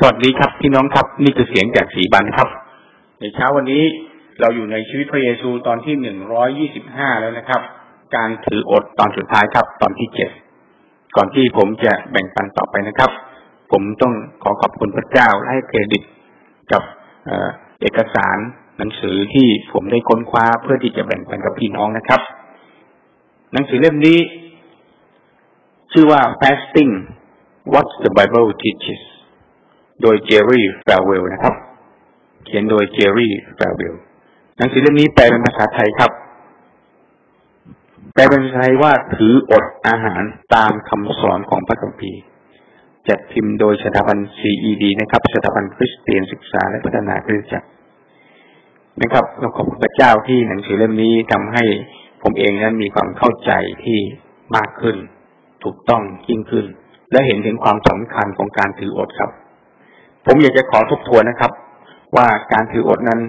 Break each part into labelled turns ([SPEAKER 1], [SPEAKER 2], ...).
[SPEAKER 1] สวัสดีครับพี่น้องครับนี่คือเสียงจากสีบันครับ ในเช้าวันนี้เราอยู่ในชีวิตพระเยซูตอนที่หนึ่งร้อยยี่สิบห้าแล้วนะครับ การถืออดตอนสุดท้ายครับ ตอนที่เจ็ดก่อนที่ผมจะแบ่งปันต่อไปนะครับ ผมต้องขอขอบคุณพระเจ้าและให้เครดิตกับเอกสารหนังสือที่ผมได้ค้นคว้าเพื่อที่จะแบ่งปันกับพี่น้องนะครับ หนังสือเล่มนี้ ชื่อว่า fasting what the Bible teaches โดย Jerry Falwell นะครับ เขียนโดย Jerry Falwell หนังสือเล่มนี้แปลเป็นภาษาไทยครับ แปลเป็นภาษาไทยว่าถืออดอาหารตามคำสอนของพระคัมภีร์จัดพิมพ์โดยสถาบัน CED นะครับสถาบันคริสเตียนศึกษาและพัฒนาคริสตจักรนะครับเราขอบคุณพระเจ้าที่หนังสือเล่มนี้ทำให้ผมเองนั้นมีความเข้าใจที่มากขึ้น ถูกต้องยิ่งขึ้น และเห็นถึงความสำคัญของการถืออดครับ ผมอยากจะขอทบทวนนะครับ ว่าการถืออดนั้น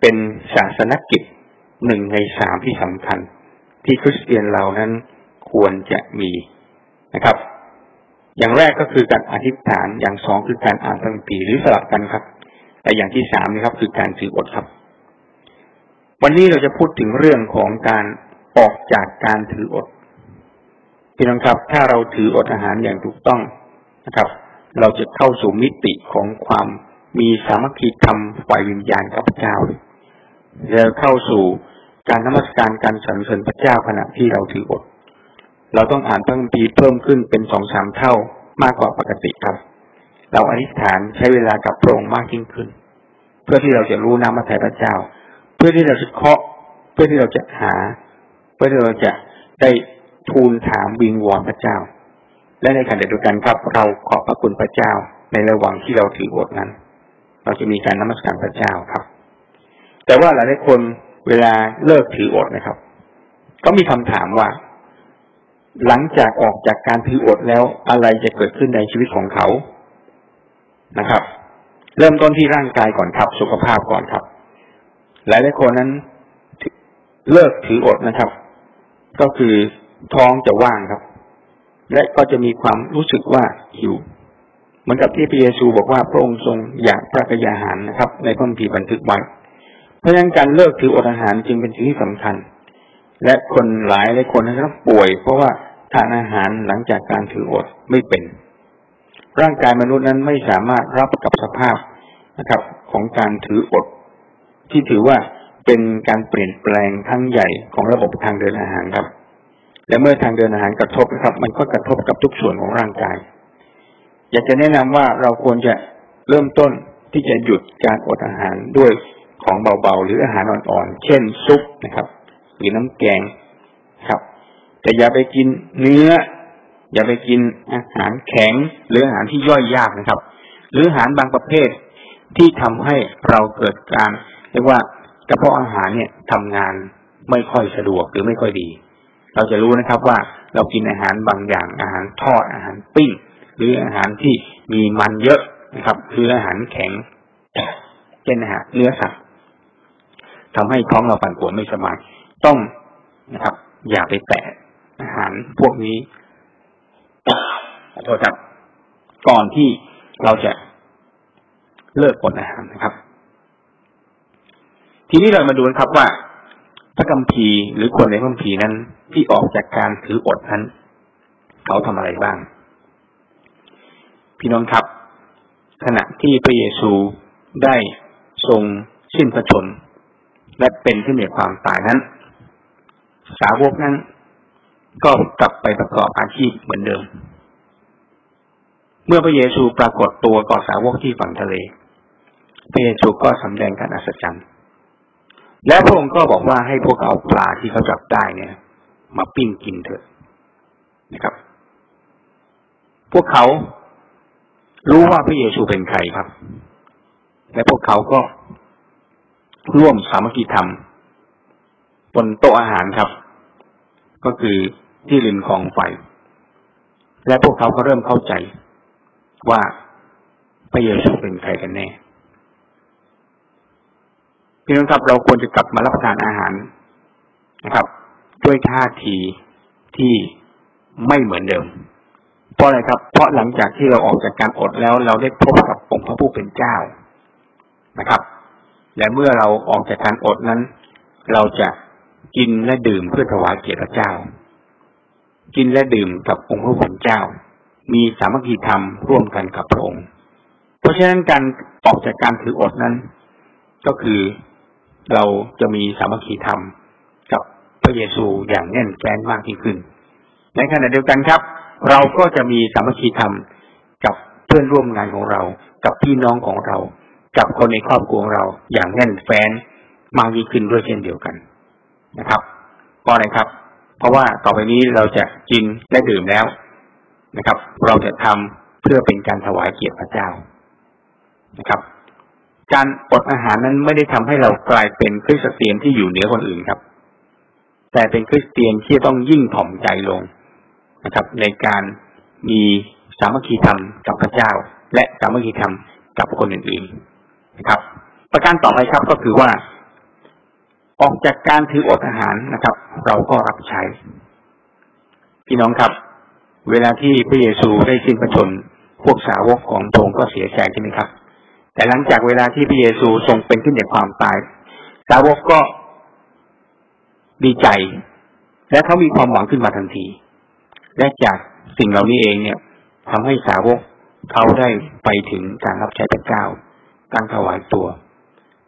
[SPEAKER 1] เป็นศาสนกิจหนึ่งในสามที่สำคัญ ที่คริสเตียนเรานั้นควรจะมีนะครับ อย่างแรกก็คือการอธิษฐานอย่างสองคือการอ่านพระคัมภีร์หรือสลับกันครับ แต่อย่างที่สามนะครับ คือการถืออดครับ วันนี้เราจะพูดถึงเรื่องของการออกจากการถืออดพี่น้องครับ ถ้าเราถืออดอาหารอย่างถูกต้องนะครับ เราจะเข้าสู่มิติของความมีสามัคคีธรรมฝ่ายวิญญาณกับพระเจ้าจะเข้าสู่การนมัสการการสรรเสริญพระเจ้าขณะที่เราถืออด เราต้องอ่านพระคัมภีร์เพิ่มขึ้นเป็นสองสามเท่ามากกว่าปกติครับ เราอธิษฐานใช้เวลากับพระองค์มากยิ่งขึ้น เพื่อที่เราจะรู้น้ำมาแทนพระเจ้า เพื่อที่เราจะเคาะ เพื่อที่เราจะหา เพื่อที่เราจะได้ทูลถามวิงวอนพระเจ้า และในขณะเดียวกันครับ เราขอบพระคุณพระเจ้าในระหว่างที่เราถืออดนั้น เราจะมีการนมัสการพระเจ้าครับ แต่ว่าหลายคนเวลาเลิกถืออดนะครับ ก็มีคำถามว่า หลังจากออกจากการถืออดแล้วอะไรจะเกิดขึ้นในชีวิตของเขานะครับ เริ่มต้นที่ร่างกายก่อนครับ สุขภาพก่อนครับ หลายหลายคนนั้นเลิกถืออดนะครับ ก็คือท้องจะว่างครับ และก็จะมีความรู้สึกว่าหิวเหมือนกับที่พระเยซูบอกว่าพระองค์ทรงอยากพระกยาหารนะครับ ในพระคัมภีร์บันทึกไว้ เพราะฉะนั้นการเลิกถืออดอาหารจึงเป็นสิ่งที่สำคัญ และคนหลายหลายคนนะครับป่วย เพราะว่าทานอาหารหลังจากการถืออดไม่เป็น ร่างกายมนุษย์นั้นไม่สามารถรับกับสภาพนะครับ ของการถืออด ที่ถือว่าเป็นการเปลี่ยนแปลงทั้งใหญ่ของระบบทางเดินอาหารครับ และเมื่อทางเดินอาหารกระทบนะครับ มันก็กระทบกับทุกส่วนของร่างกาย อยากจะแนะนำว่าเราควรจะเริ่มต้นที่จะหยุดการอดอาหารด้วยของเบาๆ หรืออาหารอ่อนๆ เช่นซุปนะครับ หรือน้ำแกงครับ แต่อย่าไปกินเนื้อ อย่าไปกินอาหารแข็ง หรืออาหารที่ย่อยยากนะครับ หรืออาหารบางประเภทที่ทำให้เราเกิดการเรียกว่ากระเพาะอาหารเนี่ยทำงานไม่ค่อยสะดวกหรือไม่ค่อยดี เราจะรู้นะครับว่าเรากินอาหารบางอย่างอาหารทอดอาหารปิ้ง หรืออาหารที่มีมันเยอะนะครับ คืออาหารแข็งเช่นอาหารเนื้อสัตว์ทำให้ท้องเราปั่นป่วนไม่สบายต้องนะครับ อย่าไปแตะอาหารพวกนี้ขอโทษครับ ก่อนที่เราจะเลิกกดอาหารนะครับ ทีนี้เรามาดูนะครับว่า ระกัมภีหรือคนในพระกัมภีนั้น ที่ออกจากการถืออดนั้น เขาทำอะไรบ้าง พี่น้องครับ ขณะที่พระเยซูได้ทรงสิ้นพระชน และเป็นที่มีความตายนั้น สาวกนั้น ก็กลับไปประกอบอาชีพเหมือนเดิม เมื่อพระเยซูปรากฏตัวก่อสาวกที่ฝั่งทะเล พระเยซูก็สำแดงการอัศจรรย์ และพระองค์ก็บอกว่าให้พวกเอาปลาที่เขาจับได้เนี่ย มาปิ้งกินเถอะนะครับ พวกเขารู้ว่าพระเยซูเป็นใครครับ และพวกเขาก็ร่วมสามัคคีธรรม บนโต๊ะอาหารครับ ก็คือที่ริมคลองไฟ และพวกเขาก็เริ่มเข้าใจว่าพระเยซูเป็นใครกันแน่ พี่น้องครับเราควรจะกลับมารับประทานอาหารนะครับ ด้วยท่าทีที่ไม่เหมือนเดิม เพราะอะไรครับ เพราะหลังจากที่เราออกจากการอดแล้ว เราได้พบกับองค์พระผู้เป็นเจ้านะครับ และเมื่อเราออกจากการอดนั้น เราจะกินและดื่มเพื่อถวายเกียรติพระเจ้า กินและดื่มกับองค์พระผู้เป็นเจ้า มีสามัคคีธรรมร่วมกันกับพระองค์ เพราะฉะนั้นการออกจากการถืออดนั้น ก็คือ เราจะมีสามัคคีธรรมกับพระเยซูอย่างแน่นแฟ้นมากยิ่งขึ้น ในขณะเดียวกันครับ เราก็จะมีสามัคคีธรรมกับเพื่อนร่วมงานของเรา กับพี่น้องของเรา กับคนในครอบครัวของเราอย่างแน่นแฟ้นมากยิ่งขึ้นด้วยเช่นเดียวกันนะครับเพราะอะไรครับ เพราะว่าต่อไปนี้เราจะกินและดื่มแล้วนะครับ เราจะทำเพื่อเป็นการถวายเกียรติพระเจ้านะครับ การอดอาหารนั้นไม่ได้ทำให้เรากลายเป็นคริสเตียนที่อยู่เหนือคนอื่นครับ แต่เป็นคริสเตียนที่ต้องยิ่งถ่อมใจลงนะครับ ในการมีสามัคคีธรรมกับพระเจ้า และสามัคคีธรรมกับคนอื่นๆนะครับ ประการต่อไปครับก็คือว่า ออกจากการถืออดอาหารนะครับ เราก็รับใช้ พี่น้องครับ เวลาที่พระเยซูได้สิ้นพระชนพวกสาวกของพระองค์ก็เสียใจใช่ไหมครับ แต่หลังจากเวลาที่พระเยซูทรงเป็นขึ้นจากความตาย สาวกก็ดีใจ และเขามีความหวังขึ้นมาทันที และจากสิ่งเหล่านี้เองเนี่ยทำให้สาวกเขาได้ไปถึงการรับใช้พระเจ้าการถวายตัว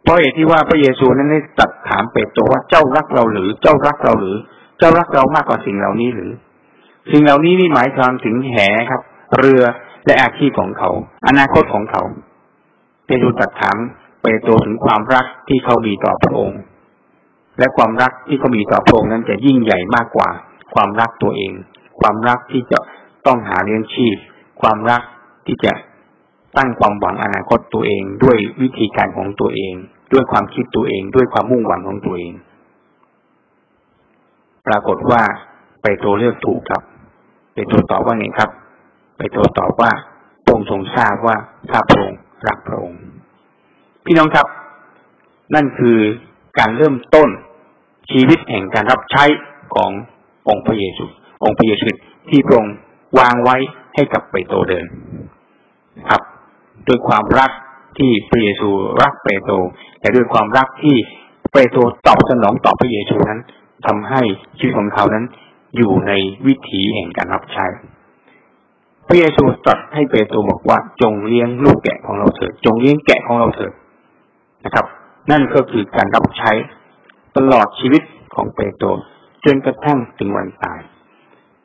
[SPEAKER 1] เพราะเหตุที่ว่าพระเยซูนั้นได้ตัดถามเปโตรว่าเจ้ารักเราหรือเจ้ารักเราหรือ เจ้ารักเรามากกว่าสิ่งเหล่านี้หรือ สิ่งเหล่านี้นี่หมายความถึงแหครับ เรือและอาชีพของเขา อนาคตของเขา เปโตรตัดถามเปโตรถึงความรักที่เขามีต่อพระองค์ และความรักที่เขามีต่อพระองค์นั้นจะยิ่งใหญ่มากกว่า ความรักตัวเอง ความรักที่จะต้องหาเลี้ยงชีพ ความรักที่จะตั้งความหวังอนาคตตัวเองด้วยวิธีการของตัวเอง ด้วยความคิดตัวเอง ด้วยความมุ่งหวังของตัวเอง ปรากฏว่าไปโตเลือกถูกครับไปโตตอบว่าไงครับไปโตตอบว่าพระองค์ทรงทราบว่าข้าพระองค์ รักพระองค์ พี่น้องครับ นั่นคือการเริ่มต้นชีวิตแห่งการรับใช้ขององค์พระเยซูองค์พระเยซูที่พระองค์วางไว้ให้กับไปโตรเดินครับด้วยความรักที่พระเยซูรักเปโตรแต่ด้วยความรักที่เปโตรตอบสนองต่อพระเยซูนั้นทำให้ชีวิตของเขานั้นอยู่ในวิถีแห่งการรับใช้ ระเยซูตรัสให้เปโตรบอกว่าจงเลี้ยงลูกแกะของเราเถิด จงเลี้ยงแกะของเราเถิดนะครับ นั่นก็คือการรับใช้ตลอดชีวิตของเปโตรจนกระทั่งถึงวันตาย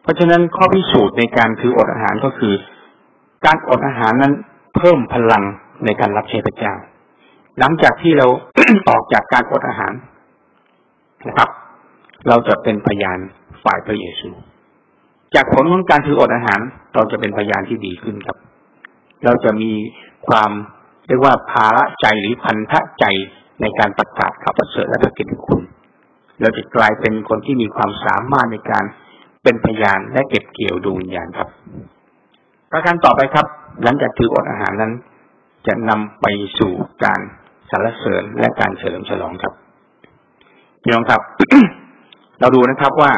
[SPEAKER 1] เพราะฉะนั้นข้อพิสูจน์ในการถืออดอาหารก็คือ การอดอาหารนั้นเพิ่มพลังในการรับใช้พระเจ้า หลังจากที่เราออกจากการอดอาหารนะครับ เราจะเป็นพยานฝ่ายพระเยซู จากผลของการถืออดอาหาร เราจะเป็นพยานที่ดีขึ้นครับ เราจะมีความเรียกว่าภาระใจหรือพันธะใจในการประกาศข่าวประเสริฐและประกิตคุณ เราจะกลายเป็นคนที่มีความสามารถในการเป็นพยานและเก็บเกี่ยวดวงวิญญาณครับ ประการต่อไปครับ หลังจากถืออดอาหารนั้น จะนำไปสู่การสรรเสริญและการเฉลิมฉลองครับพี่น้องครับ เราดูนะครับว่า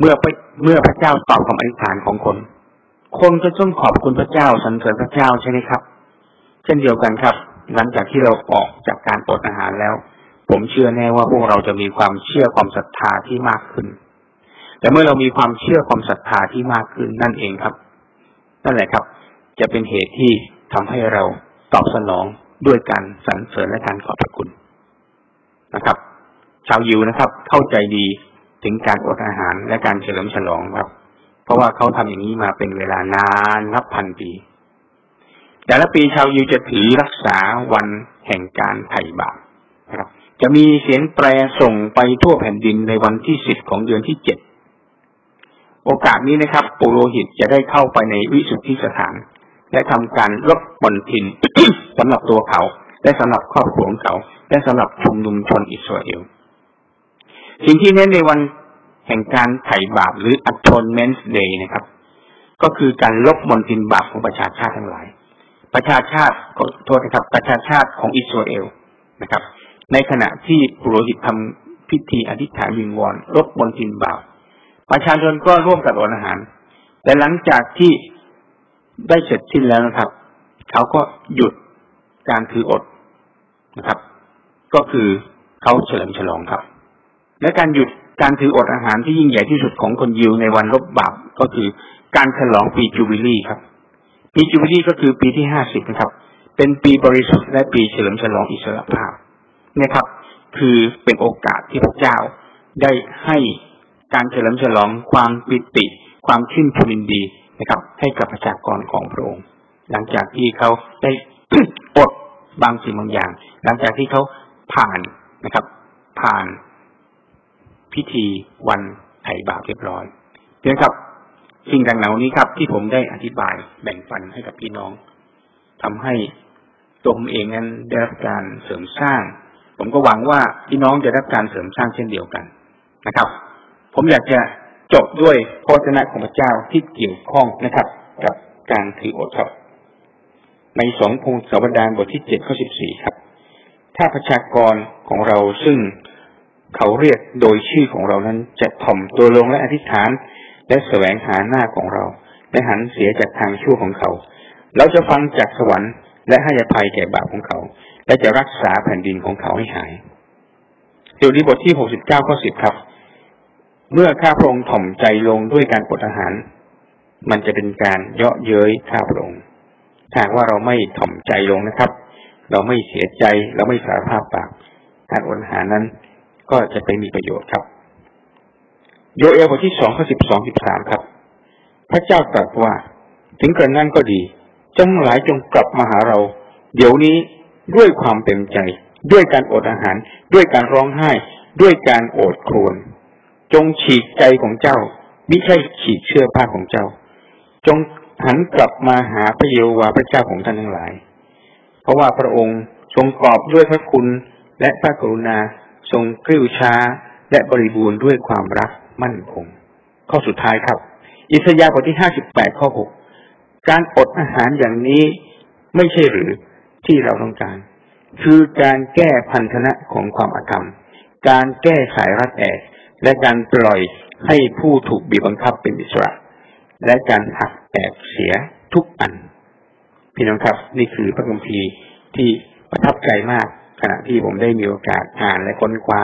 [SPEAKER 1] เมื่อเมื่อพระเจ้าตอบคำอธิษฐานของคน คนจะต้องขอบคุณพระเจ้าสรรเสริญพระเจ้าใช่ไหมครับ เช่นเดียวกันครับ หลังจากที่เราออกจากการอดอาหารแล้ว ผมเชื่อแน่ว่าพวกเราจะมีความเชื่อความศรัทธาที่มากขึ้น แต่เมื่อเรามีความเชื่อความศรัทธาที่มากขึ้นนั่นเองครับ นั่นแหละครับ จะเป็นเหตุที่ทำให้เราตอบสนองด้วยการสรรเสริญและการขอบพระคุณนะครับ ชาวยิวนะครับ เข้าใจดี ถึงการอดอาหารและการเฉลิมฉลองครับ เพราะว่าเขาทำอย่างนี้มาเป็นเวลานานนับพันปี แต่ละปีชาวยิวจะถือรักษาวันแห่งการไถ่บาปนะครับ จะมีเสียงแปรส่งไปทั่วแผ่นดินในวันที่สิบของเดือนที่เจ็ดโอกาสนี้นะครับ ปุโรหิตจะได้เข้าไปในวิสุทธิสถาน และทำการลดบนทินสำหรับตัวเขา และสำหรับครอบครัวของเขา และสำหรับชุมนุมชนอิสราเอล สิ่งที่เน้นในวันแห่งการไถ่บาปหรือ atonement day นะครับ ก็คือการลบบนทินบาปของประชาชาติทั้งหลาย ประชาชาติขอโทษนะครับ ประชาชาติของอิสราเอลนะครับ ในขณะที่ปุโรหิตทำพิธีอธิษฐานวิงวอนลบบนทินบาปประชาชนก็ร่วมกันอดอาหาร แต่หลังจากที่ได้เสร็จสิ้นแล้วนะครับ เขาก็หยุดการถืออดนะครับ ก็คือเขาเฉลิมฉลองครับ และการหยุดการถืออดอาหารที่ยิ่งใหญ่ที่สุดของคนยิวในวันรบบาปก็คือการฉลองปีจูบิลีครับ ปีจูบิลีก็คือปีที่ห้าสิบนะครับ เป็นปีบริสุทธิ์และปีเฉลิมฉลองอิสรภาพนะครับ คือเป็นโอกาสที่พระเจ้าได้ให้การเฉลิมฉลองความปิติ ความชื่นชมินดีนะครับ ให้กับประชากรของพระองค์หลังจากที่เขาได้อดบางสิ่งบางอย่าง หลังจากที่เขาผ่านนะครับ ผ่าน พิธีวันไถ่บาปเรียบร้อยเพียงครับสิ่งต่างเหล่านี้ครับ ที่ผมได้อธิบายแบ่งปันให้กับพี่น้องทำให้ตัวผมเองนั้นได้รับการเสริมสร้าง ผมก็หวังว่าพี่น้องจะได้รับการเสริมสร้างเช่นเดียวกันนะครับ ผมอยากจะจบด้วยพระเจ้าของพระเจ้าที่เกี่ยวข้องนะครับ กับการถือโอดครับในสองพงศาวดารบทที่เจ็ดข้อสิบสี่ครับ ถ้าประชากรของเราซึ่ง เขาเรียกโดยชื่อของเรานั้น จะถ่อมตัวลงและอธิษฐาน และแสวงหาหน้าของเราและหันเสียจากทางชั่วของเขา เราจะฟังจากสวรรค์และให้อภัยแก่บาปของเขา และจะรักษาแผ่นดินของเขาให้หายเดี๋ยวนี้บทที่หกสิบเก้าข้อสิบครับ เมื่อข้าพระองค์ถ่อมใจลงด้วยการอดอาหาร มันจะเป็นการเยาะเย้ยข้าพระองค์ถ้าว่าเราไม่ถ่อมใจลงนะครับ เราไม่เสียใจเราไม่สารภาพบาปการอดอาหารนั้น ก็จะไปมีประโยชน์ครับ โยเอลบทที่สองข้อสิบสองสิบสามครับ พระเจ้าตรัสว่า ถึงกระนั้นก็ดีจงหลายจงกลับมาหาเรา เดี๋ยวนี้ด้วยความเต็มใจ ด้วยการอดอาหาร ด้วยการร้องไห้ ด้วยการโอดครวญจงฉีกใจของเจ้าไม่ใช่ฉีกเชื่อผ้าของเจ้า จงหันกลับมาหาพระเยโฮวาห์พระเจ้าของท่านทั้งหลาย เพราะว่าพระองค์ทรงกอบด้วยพระคุณและพระกรุณา ทรงกริ้วช้าและบริบูรณ์ด้วยความรักมั่นคง ข้อสุดท้ายครับ อิสยาห์บทที่ห้าสิบแปดข้อหกการอดอาหารอย่างนี้ไม่ใช่หรือที่เราต้องการ คือการแก้พันธนะของความอาธรรม การแก้สายรัดแอกและการปล่อยให้ผู้ถูกบีบบังคับเป็นอิสระ และการหักแอกเสียทุกอัน พี่น้องครับ นี่คือพระคัมภีร์ที่ประทับใจมาก ขณะที่ผมได้มีโอกาสอ่านและค้นคว้า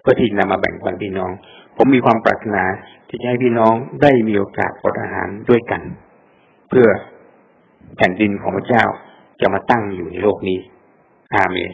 [SPEAKER 1] เพื่อที่นำมาแบ่งปันพี่น้อง ผมมีความปรารถนาที่จะให้พี่น้องได้มีโอกาสอดอาหารด้วยกัน เพื่อแผ่นดินของพระเจ้าจะมาตั้งอยู่ในโลกนี้อาเมน